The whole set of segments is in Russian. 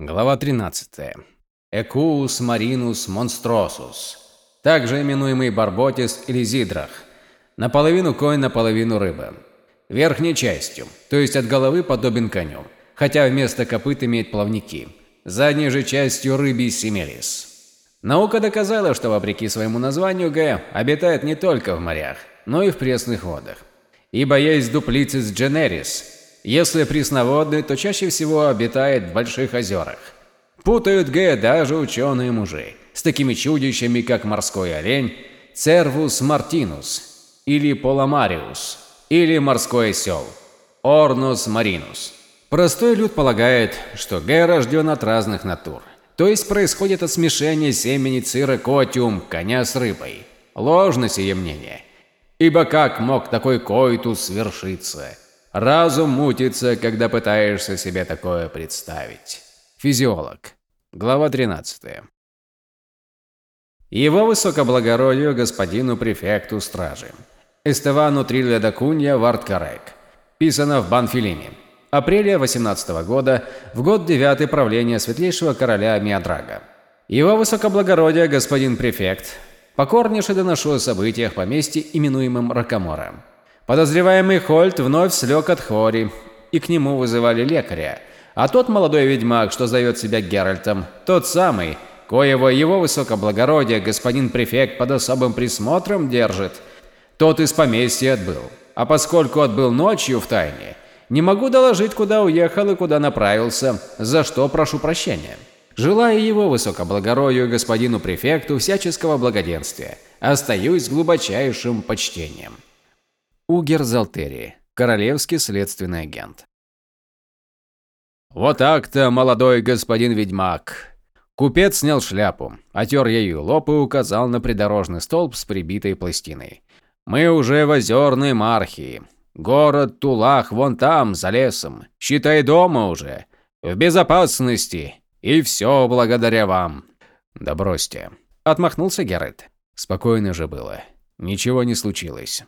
Глава 13. Экуус маринус монстросус, также именуемый барботис или зидрах, наполовину конь, наполовину рыба. Верхней частью, то есть от головы подобен коню, хотя вместо копыт имеет плавники. Задней же частью рыбий семелис. Наука доказала, что вопреки своему названию Г обитает не только в морях, но и в пресных водах. Ибо есть дуплицис дженерис, если пресноводный, то чаще всего обитает в больших озерах. Путают Г даже ученые-мужи с такими чудищами, как морской олень, Цервус мартинус или Поламариус, или морской осел, Орнус маринус. Простой люд полагает, что Г рожден от разных натур, то есть происходит от смешения семени цирокотиум коня с рыбой. Ложно сие мнение. Ибо как мог такой коитус свершиться? Разум мутится, когда пытаешься себе такое представить. Физиолог. Глава 13. Его высокоблагородию господину префекту стражи. Эстевану Трилья да Кунья Варткарек. Писано в Банфилине. Апреля 18 года, в год девятый правления светлейшего короля Миадрага. Его высокоблагородие господин префект покорнейше доношу о событиях поместья, именуемым Ракамором. Подозреваемый Хольт вновь слег от хвори, и к нему вызывали лекаря. А тот молодой ведьмак, что зовет себя Геральтом, тот самый, коего его высокоблагородие господин префект под особым присмотром держит, тот из поместья отбыл. А поскольку отбыл ночью в тайне, не могу доложить, куда уехал и куда направился, за что прошу прощения. Желаю его высокоблагородию господину префекту всяческого благоденствия. Остаюсь с глубочайшим почтением. Угер Залтери, королевский следственный агент. Вот так-то, молодой господин ведьмак. Купец снял шляпу, отер ею лоб и указал на придорожный столб с прибитой пластиной. Мы уже в озерной Мархии. Город Тулах вон там, за лесом. Считай дома уже. В безопасности. И все благодаря вам. Да бросьте. Отмахнулся Геральт. Спокойно же было. Ничего не случилось.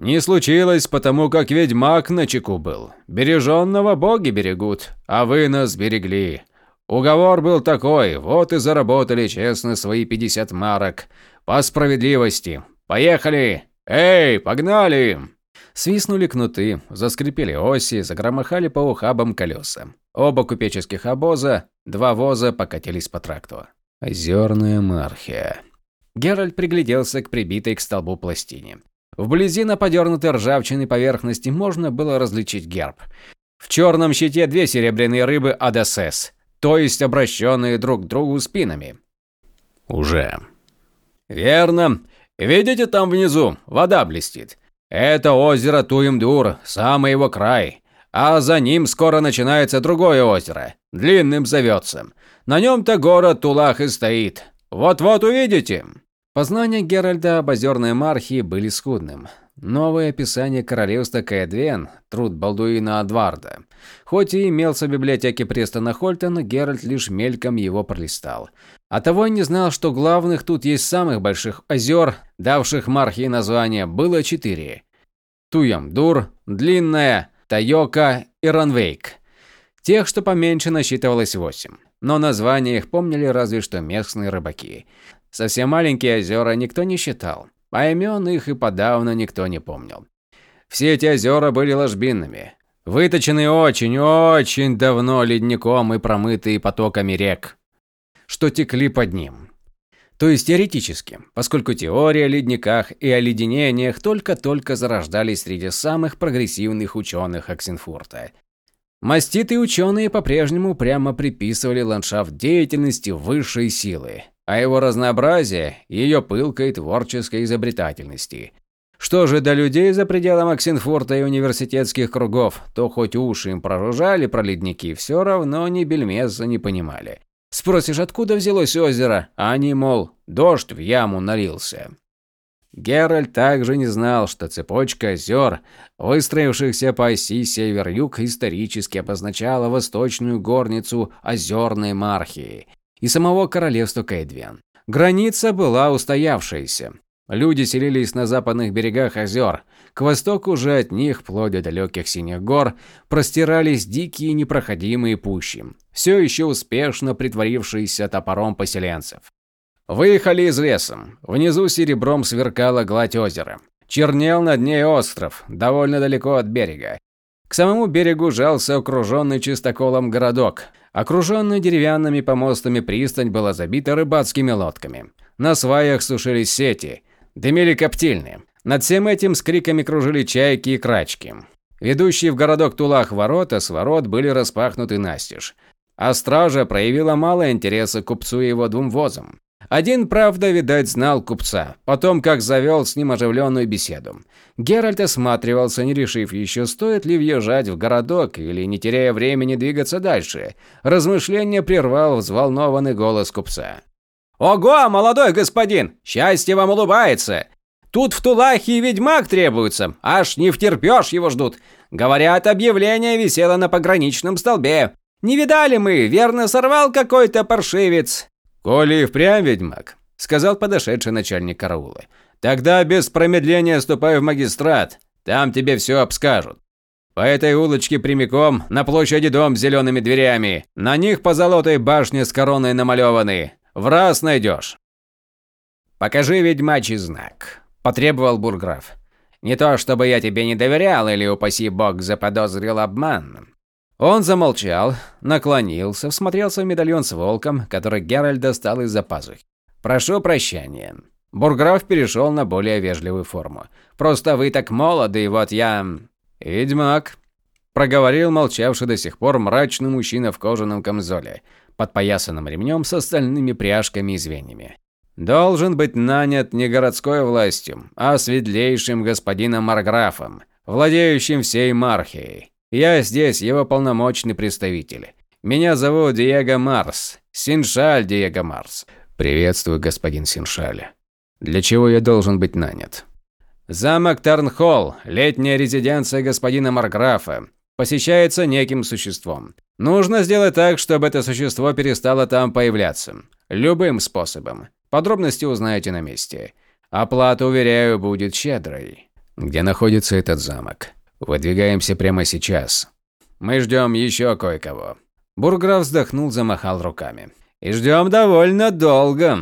Не случилось, потому как ведьмак на чеку был. Береженного боги берегут, а вы нас берегли. Уговор был такой, вот и заработали честно свои 50 марок. По справедливости. Поехали! Эй, погнали!» Свистнули кнуты, заскрипели оси, загромыхали по ухабам колеса. Оба купеческих обоза, два воза покатились по тракту. Озерная мархия. Геральт пригляделся к прибитой к столбу пластине. Вблизи на подернутой ржавчиной поверхности можно было различить герб. В черном щите две серебряные рыбы АДСС, то есть обращенные друг к другу спинами. Уже. Верно. Видите, там внизу вода блестит. Это озеро Туимдур, самый его край. А за ним скоро начинается другое озеро. Длинным зовется. На нем-то город Тулах и стоит. Вот-вот увидите. Познания Геральда об озерной мархии были скудным. Новое описание королевства Каэдвен, труд Балдуина Адварда. Хоть и имелся в библиотеке Престона Хольта, но Геральт лишь мельком его пролистал. А того и не знал, что главных тут есть самых больших озер, давших мархии название, было четыре. Туямдур, Длинная, Тайока и Ранвейк. Тех, что поменьше, насчитывалось восемь. Но названия их помнили разве что местные рыбаки. Совсем маленькие озера никто не считал, а имен их и подавно никто не помнил. Все эти озера были ложбинными, выточенные очень-очень давно ледником и промытые потоками рек, что текли под ним. То есть теоретически, поскольку теория о ледниках и оледенениях только-только зарождались среди самых прогрессивных ученых Оксенфурта. Маститые ученые по-прежнему прямо приписывали ландшафт деятельности высшей силы, а его разнообразие – ее пылкой творческой изобретательности. Что же до людей за пределами Оксенфорта и университетских кругов, то хоть уши им проружали про ледники, все равно ни бельмеса не понимали. Спросишь, откуда взялось озеро, а они, мол, дождь в яму налился. Геральт также не знал, что цепочка озер, выстроившихся по оси север-юг, исторически обозначала восточную горницу озерной мархии – и самого королевства Кейдвен. Граница была устоявшейся. Люди селились на западных берегах озер. К востоку же от них, вплоть до далеких синих гор, простирались дикие непроходимые пущи, все еще успешно притворившиеся топором поселенцев. Выехали из леса. Внизу серебром сверкала гладь озера. Чернел над ней остров, довольно далеко от берега. К самому берегу жался окруженный чистоколом городок. Окруженный деревянными помостами пристань была забита рыбацкими лодками. На сваях сушились сети, дымили коптильни. Над всем этим с криками кружили чайки и крачки. Ведущие в городок Тулах ворота с ворот были распахнуты настежь. А стража проявила мало интереса к купцу и его двум возам. Один, правда, видать, знал купца, потом как завел с ним оживленную беседу. Геральт осматривался, не решив еще, стоит ли въезжать в городок или, не теряя времени, двигаться дальше. Размышление прервал взволнованный голос купца. «Ого, молодой господин! Счастье вам улыбается! Тут в Тулахе ведьмак требуется, аж не втерпешь его ждут. Говорят, объявление висело на пограничном столбе. Не видали мы, верно сорвал какой-то паршивец. «Коли и впрямь ведьмак», – сказал подошедший начальник караула, – «тогда без промедления ступай в магистрат, там тебе все обскажут. По этой улочке прямиком на площади дом с зелеными дверями, на них по золотой башне с короной намалеваны, в раз найдешь». «Покажи ведьмачий знак», – потребовал бурграф. «Не то, чтобы я тебе не доверял или, упаси бог, заподозрил обман. Он замолчал, наклонился, всмотрелся в медальон с волком, который Геральт достал из-за пазухи. «Прошу прощения». Бурграф перешел на более вежливую форму. «Просто вы так молоды, и вот я...» «Ведьмак», – проговорил молчавший до сих пор мрачный мужчина в кожаном камзоле, подпоясанном ремнем с остальными пряжками и звеньями. «Должен быть нанят не городской властью, а светлейшим господином Марграфом, владеющим всей Мархией. Я здесь его полномочный представитель. Меня зовут Диего Марс. Синшаль Диего Марс. Приветствую, господин Синшаль. Для чего я должен быть нанят? Замок Тарнхолл, летняя резиденция господина Марграфа, посещается неким существом. Нужно сделать так, чтобы это существо перестало там появляться. Любым способом. Подробности узнаете на месте. Оплата, уверяю, будет щедрой. Где находится этот замок? Выдвигаемся прямо сейчас. Мы ждем еще кое-кого. Бурграф вздохнул, замахал руками. И ждем довольно долго,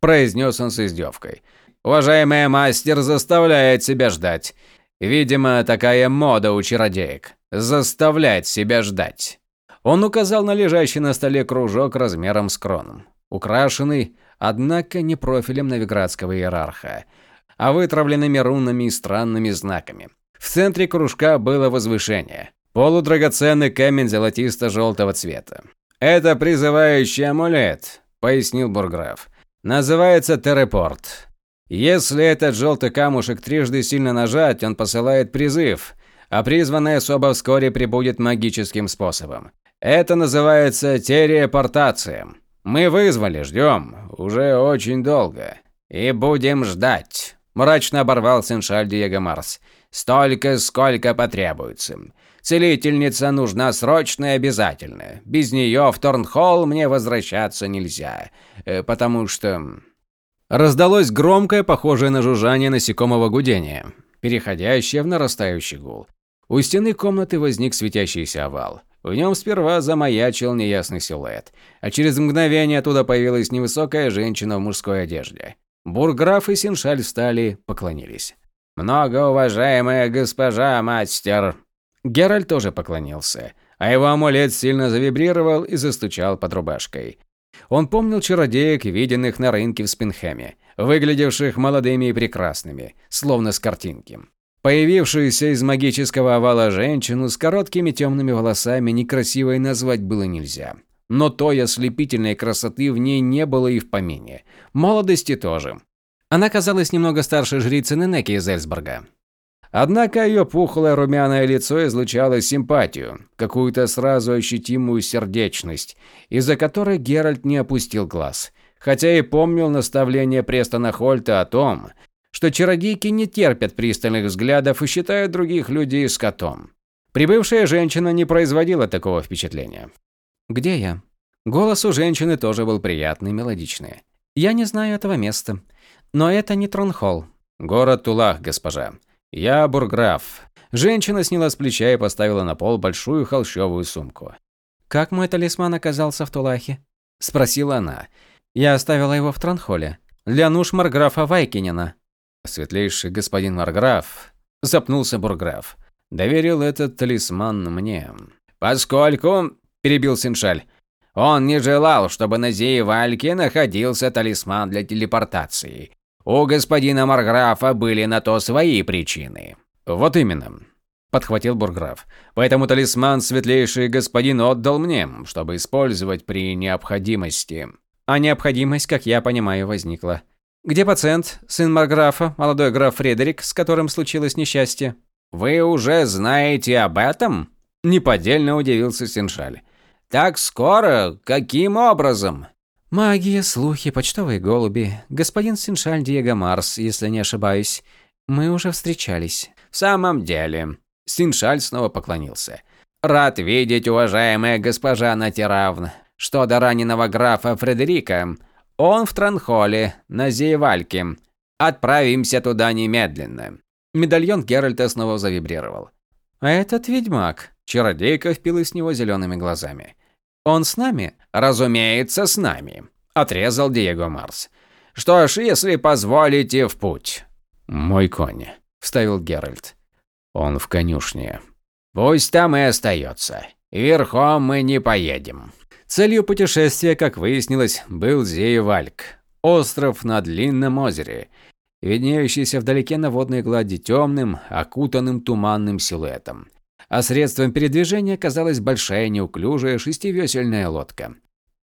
произнес он с издевкой. Уважаемый мастер заставляет себя ждать. Видимо, такая мода у чародеек. Заставлять себя ждать. Он указал на лежащий на столе кружок размером с кроном, украшенный, однако не профилем новиградского иерарха, а вытравленными рунами и странными знаками. В центре кружка было возвышение. Полудрагоценный камень золотисто-желтого цвета. «Это призывающий амулет», – пояснил Бурграф. «Называется Терепорт. Если этот желтый камушек трижды сильно нажать, он посылает призыв, а призванная особа вскоре прибудет магическим способом. Это называется терепортация. Мы вызвали, ждем, уже очень долго. И будем ждать», – мрачно оборвал Сеншаль Диего Марс. Столько, сколько потребуется. Целительница нужна срочно и обязательно. Без нее в Торнхолл мне возвращаться нельзя, э, потому что...» Раздалось громкое, похожее на жужжание насекомого гудение, переходящее в нарастающий гул. У стены комнаты возник светящийся овал. В нем сперва замаячил неясный силуэт, а через мгновение оттуда появилась невысокая женщина в мужской одежде. Бурграф и Синшаль встали, поклонились. «Многоуважаемая госпожа мастер!» Геральт тоже поклонился, а его амулет сильно завибрировал и застучал под рубашкой. Он помнил чародеек, виденных на рынке в Спинхэме, выглядевших молодыми и прекрасными, словно с картинки. Появившуюся из магического овала женщину с короткими темными волосами некрасивой назвать было нельзя. Но той ослепительной красоты в ней не было и в помине. Молодости тоже. Она казалась немного старше жрицы Ненеки из Эльсборга. Однако ее пухлое румяное лицо излучало симпатию, какую-то сразу ощутимую сердечность, из-за которой Геральт не опустил глаз, хотя и помнил наставление Престона Хольта о том, что чародейки не терпят пристальных взглядов и считают других людей скотом. Прибывшая женщина не производила такого впечатления. «Где я?» Голос у женщины тоже был приятный, мелодичный. «Я не знаю этого места. Но это не Тронхолл. Город Тулах, госпожа. Я бурграф. Женщина сняла с плеча и поставила на пол большую холщовую сумку. «Как мой талисман оказался в Тулахе?» – спросила она. «Я оставила его в Тронхолле. Для нужд Марграфа Вайкинена». «Светлейший господин Марграф», – запнулся бурграф, – «доверил этот талисман мне». «Поскольку», – перебил Синшаль, – «он не желал, чтобы на Зеевальке находился талисман для телепортации. У господина Марграфа были на то свои причины». «Вот именно», – подхватил Бурграф. «Поэтому талисман светлейший господин отдал мне, чтобы использовать при необходимости». А необходимость, как я понимаю, возникла. «Где пациент, сын Марграфа, молодой граф Фредерик, с которым случилось несчастье?» «Вы уже знаете об этом?» – неподдельно удивился Синшаль. «Так скоро? Каким образом?» «Магия, слухи, почтовые голуби. Господин Синшаль Диего Марс, если не ошибаюсь. Мы уже встречались». «В самом деле...» Синшаль снова поклонился. «Рад видеть, уважаемая госпожа Натиравн, что до раненого графа Фредерика. Он в Транхоле, на Зейвальке. Отправимся туда немедленно». Медальон Геральта снова завибрировал. «А этот ведьмак?» Чародейка впилась в него зелеными глазами. «Он с нами?» «Разумеется, с нами», – отрезал Диего Марс. «Что ж, если позволите, в путь». «Мой конь», – вставил Геральт. «Он в конюшне». «Пусть там и остается. Верхом мы не поедем». Целью путешествия, как выяснилось, был Зеевальк, остров на длинном озере, виднеющийся вдалеке на водной глади темным, окутанным туманным силуэтом. А средством передвижения казалась большая неуклюжая шестивесельная лодка,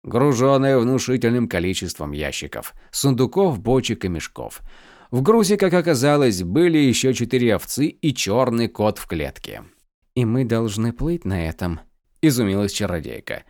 груженная внушительным количеством ящиков, сундуков, бочек и мешков – в грузе, как оказалось, были еще четыре овцы и черный кот в клетке. «И мы должны плыть на этом», – изумилась чародейка.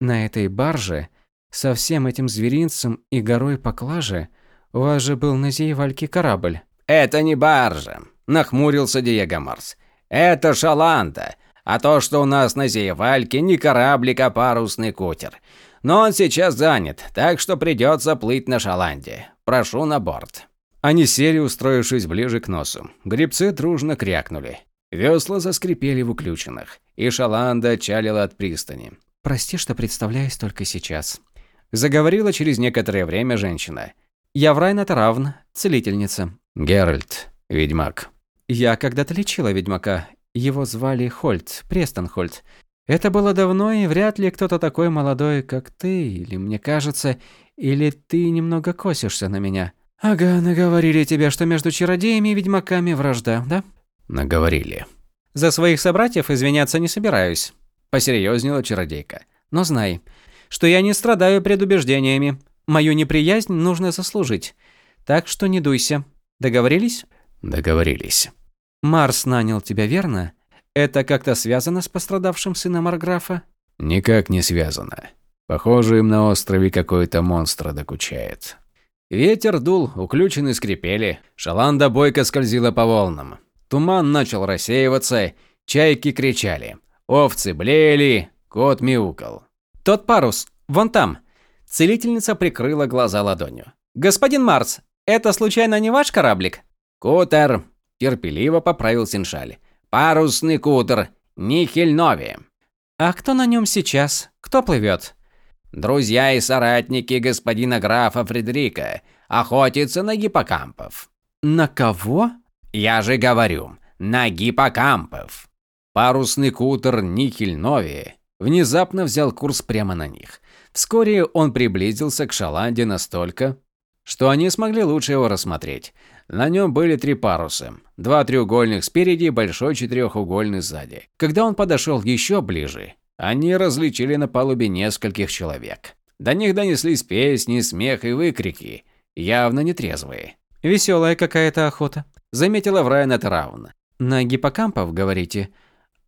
«На этой барже, со всем этим зверинцем и горой поклажи, у вас же был на Зейвальке корабль». «Это не баржа», – нахмурился Диего Марс. «Это шаланда. А то, что у нас на Зейвальке, не кораблик, а парусный кутер. Но он сейчас занят, так что придется плыть на шаланде. Прошу на борт». Они сели, устроившись ближе к носу. Гребцы дружно крякнули. Весла заскрипели в уключенных, и шаланда чалила от пристани. «Прости, что представляюсь только сейчас», – заговорила через некоторое время женщина. «Я Врайна Таравн, целительница». «Геральт, ведьмак». «Я когда-то лечила ведьмака. Его звали Хольт, Престон Хольт. Это было давно, и вряд ли кто-то такой молодой, как ты, или мне кажется, или ты немного косишься на меня». «Ага, наговорили тебе, что между чародеями и ведьмаками вражда, да?» «Наговорили». «За своих собратьев извиняться не собираюсь», – посерьезнела чародейка. «Но знай, что я не страдаю предубеждениями. Мою неприязнь нужно заслужить. Так что не дуйся. Договорились?» «Договорились». «Марс нанял тебя, верно? Это как-то связано с пострадавшим сыном Арграфа?» «Никак не связано. Похоже, им на острове какой-то монстр докучает. Ветер дул, уключены скрипели, шаланда бойко скользила по волнам. Туман начал рассеиваться, чайки кричали, овцы блеяли, кот мяукал. «Тот парус, вон там!» Целительница прикрыла глаза ладонью. «Господин Марс, это случайно не ваш кораблик?» «Кутер!» – терпеливо поправил Синшаль. «Парусный кутер, Нихель Нови!» «А кто на нем сейчас? Кто плывет?» Друзья и соратники господина графа Фредерика охотятся на гиппокампов. На кого? Я же говорю, на гиппокампов. Парусный кутер Нихель Нови внезапно взял курс прямо на них. Вскоре он приблизился к Шаланде настолько, что они смогли лучше его рассмотреть. На нем были три паруса, два треугольных спереди и большой четырехугольный сзади. Когда он подошел еще ближе, они различили на палубе нескольких человек. До них донеслись песни, смех и выкрики, явно нетрезвые. «Веселая какая-то охота», – заметила Врайна Траун. «На гиппокампов, говорите?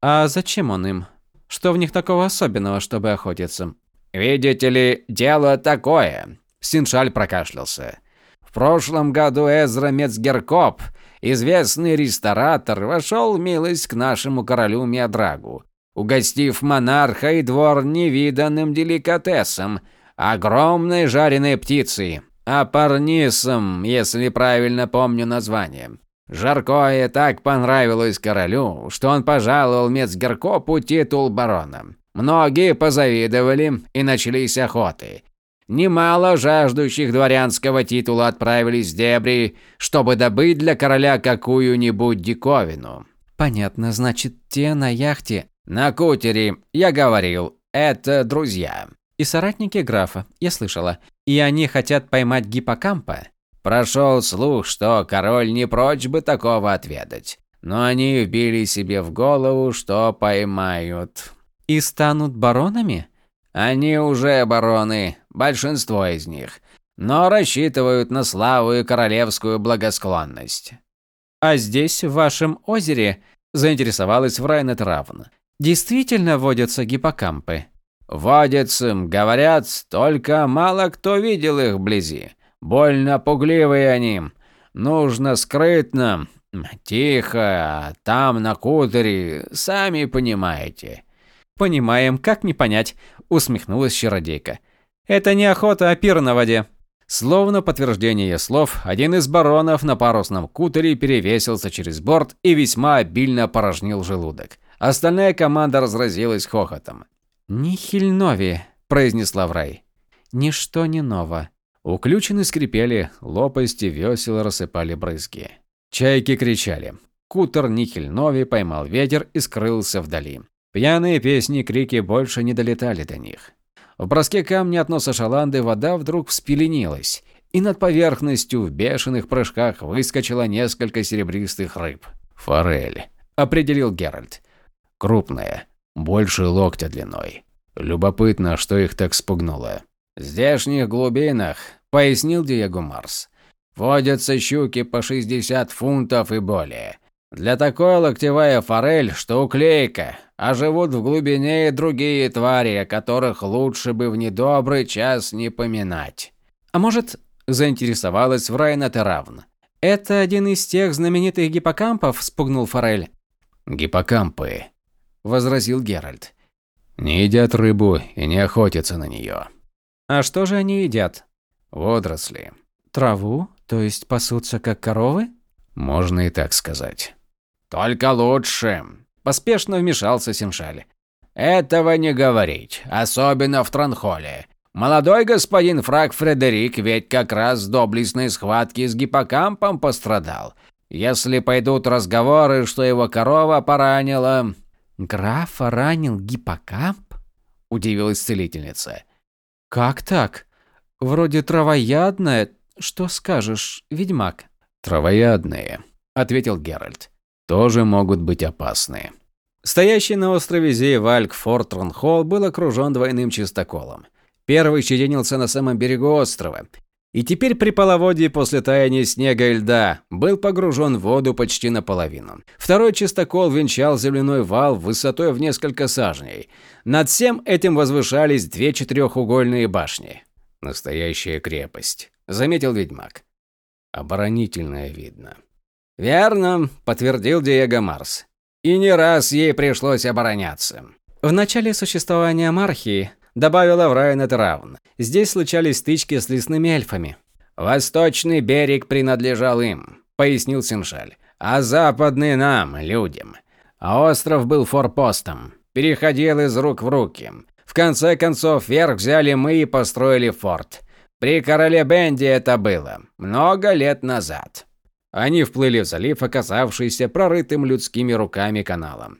А зачем он им? Что в них такого особенного, чтобы охотиться?» «Видите ли, дело такое», – Синшаль прокашлялся. «В прошлом году Эзра Мецгеркоп, известный ресторатор, вошел в милость к нашему королю Миадрагу угостив монарха и двор невиданным деликатесом – огромной жареной птицей. Апарнисом, если правильно помню название. Жаркое так понравилось королю, что он пожаловал Мецгеркопу титул барона. Многие позавидовали, и начались охоты. Немало жаждущих дворянского титула отправились в дебри, чтобы добыть для короля какую-нибудь диковину. Понятно, значит, те на яхте. На кутере, я говорил, это друзья. И соратники графа, я слышала. И они хотят поймать гиппокампа. Прошел слух, что король не прочь бы такого отведать. Но они вбили себе в голову, что поймают. И станут баронами? Они уже бароны, большинство из них, но рассчитывают на славу и королевскую благосклонность. А здесь, в вашем озере, заинтересовалась Врайнет Равн, действительно водятся гиппокампы? Водятся, говорят, только мало кто видел их вблизи. Больно пугливые они. Нужно скрытно, тихо, там на кутере, сами понимаете. Понимаем, как не понять, усмехнулась чародейка. Это не охота, а пир на воде. Словно подтверждение слов, один из баронов на парусном кутере перевесился через борт и весьма обильно порожнил желудок. Остальная команда разразилась хохотом. «Нихильнови», – произнесла Врай. «Ничто не ново». Уключены скрипели, лопасти весел рассыпали брызги. Чайки кричали. Кутер Нихильнови поймал ветер и скрылся вдали. Пьяные песни и крики больше не долетали до них. В броске камня от носа шаланды вода вдруг вспеленилась, и над поверхностью в бешеных прыжках выскочило несколько серебристых рыб. «Форель», – определил Геральт. «Крупная, больше локтя длиной. Любопытно, что их так спугнуло». «В здешних глубинах», – пояснил Диего Марс, – «водятся щуки по 60 фунтов и более. Для такой локтевая форель, что уклейка, а живут в глубине и другие твари, о которых лучше бы в недобрый час не поминать. А может, заинтересовалась Врайна Теравн. Это один из тех знаменитых гиппокампов, спугнул форель. Гиппокампы, возразил Геральт. Не едят рыбу и не охотятся на нее. А что же они едят? Водоросли. Траву? То есть пасутся как коровы? Можно и так сказать. «Только лучше», – поспешно вмешался Симшаль. «Этого не говорить, особенно в Транхоле. Молодой господин Фраг Фредерик ведь как раз в доблестной схватке с гиппокампом пострадал. Если пойдут разговоры, что его корова поранила...» «Графа ранил гиппокамп?» – удивилась целительница. «Как так? Вроде травоядная. Что скажешь, ведьмак?» «Травоядные», – ответил Геральт тоже могут быть опасны. Стоящий на острове Зейвальк форт Тронхолл был окружен двойным чистоколом. Первый щетинился на самом берегу острова, и теперь при половодье после таяния снега и льда был погружен в воду почти наполовину. Второй чистокол венчал земляной вал высотой в несколько сажней. Над всем этим возвышались две четырехугольные башни. «Настоящая крепость», — заметил ведьмак. «Оборонительная, видно». «Верно», – подтвердил Диего Марс. «И не раз ей пришлось обороняться». В начале существования Мархии, добавила Врайнет Равн, здесь случались стычки с лесными эльфами. «Восточный берег принадлежал им», – пояснил Синшаль, – «а западный нам, людям. А остров был форпостом, переходил из рук в руки. В конце концов, верх взяли мы и построили форт. При короле Бенди это было, много лет назад». Они вплыли в залив, оказавшийся прорытым людскими руками каналом.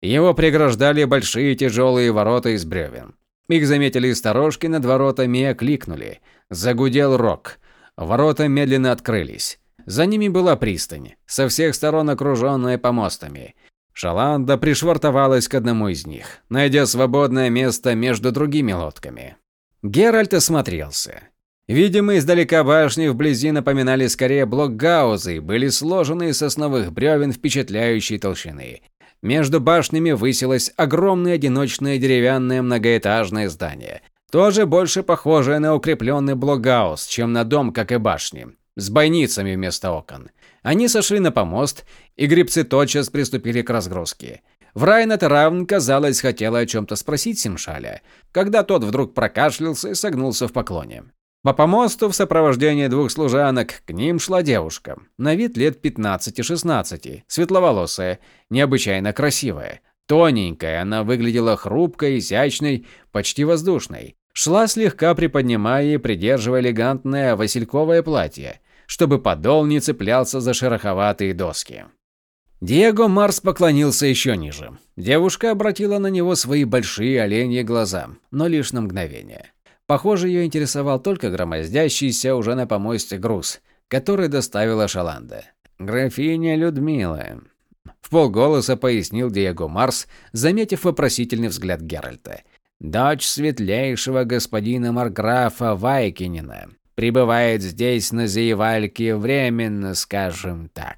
Его преграждали большие тяжелые ворота из бревен. Их заметили сторожки над воротами и окликнули. Загудел рог. Ворота медленно открылись. За ними была пристань, со всех сторон окруженная помостами. Шаланда пришвартовалась к одному из них, найдя свободное место между другими лодками. Геральт осмотрелся. Видимо, издалека башни вблизи напоминали скорее блокгаузы и были сложены из сосновых бревен впечатляющей толщины. Между башнями высилось огромное одиночное деревянное многоэтажное здание, тоже больше похожее на укрепленный блокгаус, чем на дом, как и башни, с бойницами вместо окон. Они сошли на помост, и грибцы тотчас приступили к разгрузке. Врайнет Равн, казалось, хотела о чем-то спросить Симшаля, когда тот вдруг прокашлялся и согнулся в поклоне. По помосту в сопровождении двух служанок к ним шла девушка, на вид лет 15-16, светловолосая, необычайно красивая. Тоненькая, она выглядела хрупкой, изящной, почти воздушной. Шла слегка приподнимая и придерживая элегантное васильковое платье, чтобы подол не цеплялся за шероховатые доски. Диего Марс поклонился еще ниже. Девушка обратила на него свои большие оленьи глаза, но лишь на мгновение. Похоже, ее интересовал только громоздящийся уже на помосте груз, который доставила Шаланда. «Графиня Людмила», – в полголоса пояснил Диего Марс, заметив вопросительный взгляд Геральта. «Дочь светлейшего господина Марграфа Вайкинина. Прибывает здесь на Заевальке временно, скажем так».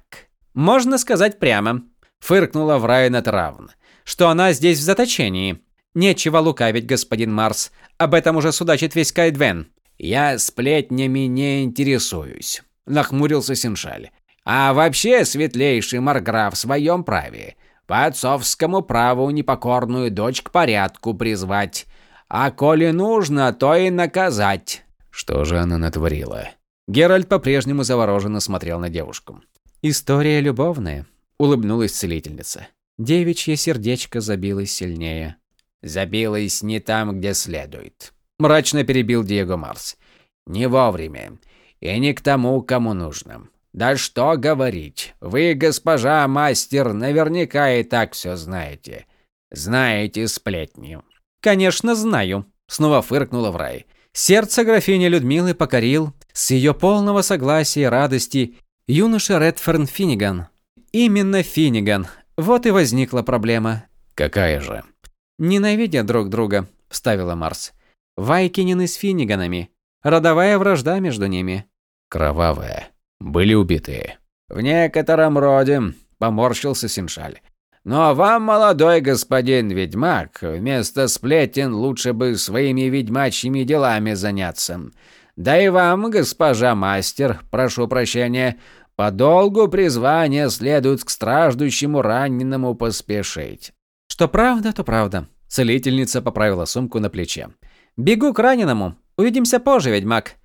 «Можно сказать прямо», – фыркнула Врайна Травн, – «что она здесь в заточении. Нечего лукавить, господин Марс. Об этом уже судачит весь Кайдвен. Я сплетнями не интересуюсь, нахмурился Синшаль. А вообще, светлейший Марграф в своем праве. По отцовскому праву непокорную дочь к порядку призвать. А коли нужно, то и наказать. Что же она натворила? Геральт по-прежнему завороженно смотрел на девушку. «История любовная», – улыбнулась целительница. Девичье сердечко забилось сильнее. Забилась не там, где следует. Мрачно перебил Диего Марс. Не вовремя. И не к тому, кому нужно. Да что говорить. Вы, госпожа мастер, наверняка и так все знаете. Знаете сплетни. Конечно, знаю. Снова фыркнула в рай. Сердце графини Людмилы покорил, с ее полного согласия и радости, юноша Редферн Финниган. Именно Финниган. Вот и возникла проблема. Какая же? «Ненавидят друг друга», – вставила Марс. «Вайкинины с Финниганами. Родовая вражда между ними». «Кровавая. Были убитые». «В некотором роде», – поморщился Синшаль. «Но вам, молодой господин ведьмак, вместо сплетен лучше бы своими ведьмачьими делами заняться. Да и вам, госпожа мастер, прошу прощения, по долгу призвания следует к страждущему раненому поспешить. Что правда, то правда. Целительница поправила сумку на плече. Бегу к раненому. Увидимся позже, ведьмак.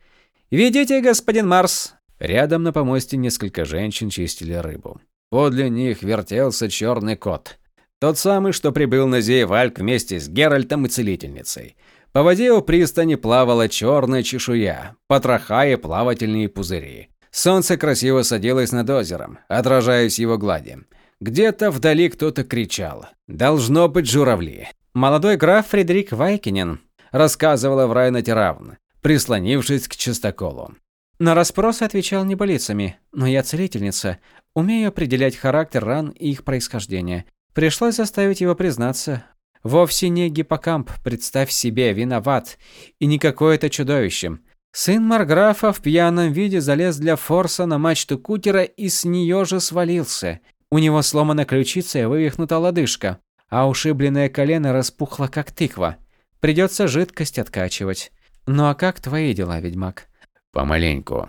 Ведите, господин Марс. Рядом на помосте несколько женщин чистили рыбу. Подле них вертелся черный кот. Тот самый, что прибыл на Зеевальк вместе с Геральтом и целительницей. По воде у пристани плавала черная чешуя, потроха плавательные пузыри. Солнце красиво садилось над озером, отражаясь его глади. Где-то вдали кто-то кричал. Должно быть журавли. Молодой граф Фредерик Вайкинен рассказывала в Райна Тиравн, прислонившись к чистоколу. На расспросы отвечал небылицами, но я целительница, умею определять характер ран и их происхождение. Пришлось заставить его признаться. Вовсе не гиппокамп, представь себе, виноват. И не какое-то чудовище. Сын Марграфа в пьяном виде залез для форса на мачту кутера и с нее же свалился. У него сломана ключица и вывихнута лодыжка, а ушибленное колено распухло как тыква. Придется жидкость откачивать. Ну а как твои дела, ведьмак? Помаленьку.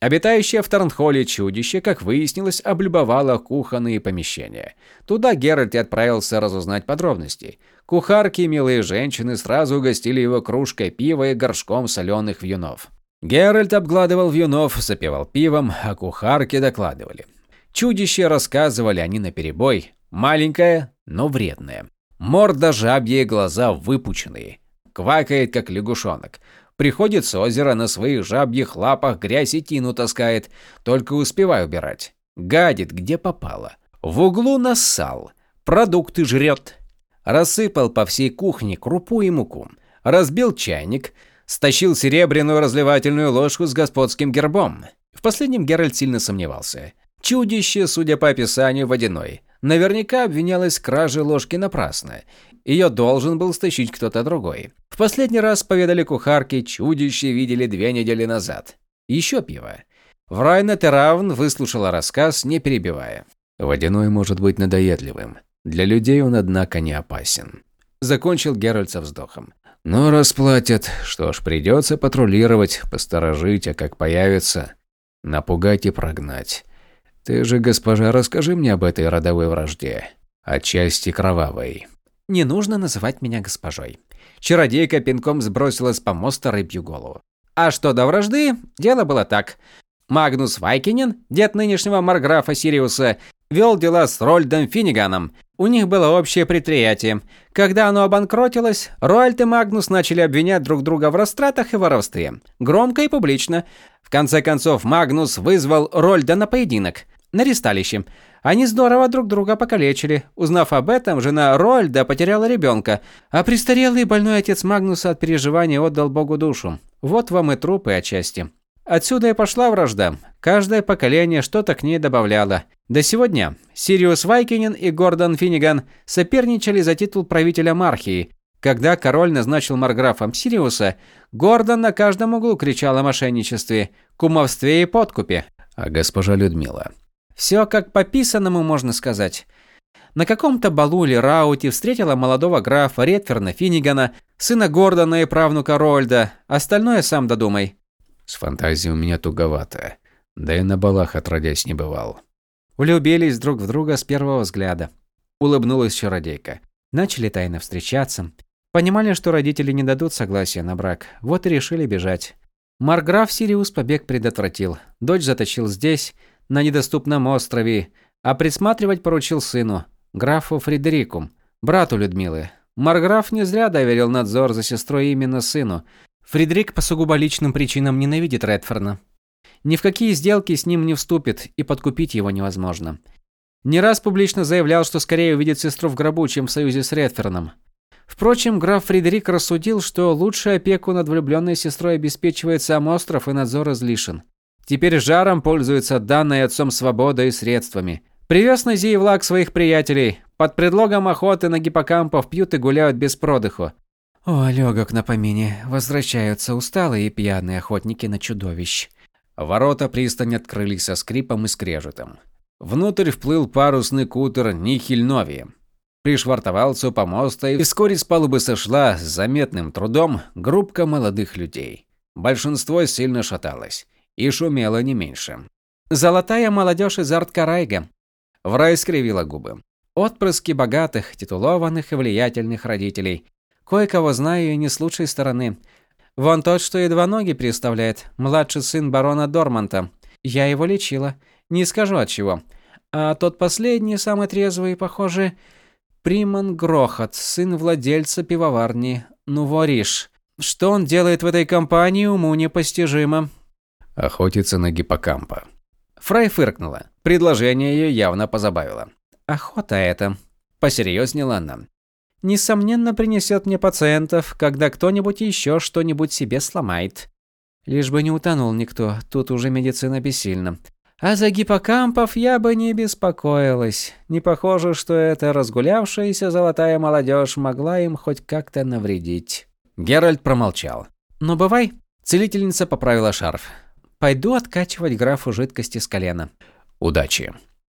Обитающее в Тарнхолле чудище, как выяснилось, облюбовало кухонные помещения. Туда Геральт и отправился разузнать подробности. Кухарки и милые женщины сразу угостили его кружкой пива и горшком соленых вьюнов. Геральт обгладывал вьюнов, запивал пивом, а кухарки докладывали. Чудище рассказывали они наперебой. Маленькое, но вредное. Морда жабья, глаза выпученные. Квакает, как лягушонок. Приходит с озера на своих жабьих лапах грязь и тину таскает. Только успевай убирать. Гадит, где попало. В углу нассал. Продукты жрет. Рассыпал по всей кухне крупу и муку. Разбил чайник. Стащил серебряную разливательную ложку с господским гербом. В последнем Геральт сильно сомневался. Чудище, судя по описанию, водяной. Наверняка обвинялось в краже ложки напрасно. Ее должен был стащить кто-то другой. В последний раз, поведали кухарки, чудище видели две недели назад. Еще пиво. Врайна Теравн выслушала рассказ, не перебивая. «Водяной может быть надоедливым. Для людей он, однако, не опасен». Закончил Геральт со вздохом. «Но расплатят. Что ж, придется патрулировать, посторожить, а как появится, напугать и прогнать. Ты же, госпожа, расскажи мне об этой родовой вражде. Отчасти кровавой. Не нужно называть меня госпожой. Чародейка пинком сбросила с помоста рыбью голову. А что до вражды, дело было так. Магнус Вайкинен, дед нынешнего марграфа Сириуса, вел дела с Рольдом Финниганом. У них было общее предприятие. Когда оно обанкротилось, Роальд и Магнус начали обвинять друг друга в растратах и воровстве. Громко и публично. В конце концов, Магнус вызвал Рольда на поединок. На ристалище. Они здорово друг друга покалечили. Узнав об этом, жена Рольда потеряла ребенка, а престарелый больной отец Магнуса от переживаний отдал Богу душу. Вот вам и трупы отчасти. Отсюда и пошла вражда. Каждое поколение что-то к ней добавляло. До сегодня Сириус Вайкинен и Гордон Финниган соперничали за титул правителя Мархии. Когда король назначил марграфом Сириуса, Гордон на каждом углу кричал о мошенничестве, кумовстве и подкупе. А госпожа Людмила? Все как по писанному, можно сказать. На каком-то балу или рауте встретила молодого графа Ретферна Финнигана, сына Гордона и правнука Рольда. Остальное сам додумай. С фантазией у меня туговато. Да и на балах отродясь не бывал. Влюбились друг в друга с первого взгляда. Улыбнулась чародейка. Начали тайно встречаться. Понимали, что родители не дадут согласия на брак. Вот и решили бежать. Марграф Сириус побег предотвратил. Дочь заточил здесь, на недоступном острове, а присматривать поручил сыну, графу Фредерику, брату Людмилы. Марграф не зря доверил надзор за сестрой именно сыну, Фредерик по сугубо личным причинам ненавидит Редферна. Ни в какие сделки с ним не вступит, и подкупить его невозможно. Не раз публично заявлял, что скорее увидит сестру в гробу, чем в союзе с Редферном. Впрочем, граф Фредерик рассудил, что лучшую опеку над влюбленной сестрой обеспечивает сам остров и надзор излишен. Теперь жаром пользуется данной отцом свободой и средствами. Привез на Зиевлаг своих приятелей. Под предлогом охоты на гиппокампов пьют и гуляют без продыху. О, легок на помине. Возвращаются усталые и пьяные охотники на чудовищ. Ворота пристани открылись со скрипом и скрежетом. Внутрь вплыл парусный кутер Нихиль Нови. Пришвартовался у помоста, и вскоре с палубы сошла с заметным трудом группка молодых людей. Большинство сильно шаталось и шумело не меньше. «Золотая молодежь из Арткарайга», – Врай скривила губы. «Отпрыски богатых, титулованных и влиятельных родителей – Кое-кого знаю и не с лучшей стороны. Вон тот, что едва ноги переставляет, младший сын барона Дорманта. Я его лечила. Не скажу от чего. А тот последний, самый трезвый, похоже, Приман Грохот, сын владельца пивоварни Нувориш. Что он делает в этой компании, уму непостижимо. Охотится на гиппокампа. Фрай фыркнула. Предложение ее явно позабавило. Охота это. Посерьезнела она несомненно, принесет мне пациентов, когда кто-нибудь еще что-нибудь себе сломает. Лишь бы не утонул никто, тут уже медицина бессильна. А за гиппокампов я бы не беспокоилась. Не похоже, что эта разгулявшаяся золотая молодежь могла им хоть как-то навредить. Геральт промолчал. «Ну, бывай». Целительница поправила шарф. «Пойду откачивать графу жидкости с колена». «Удачи».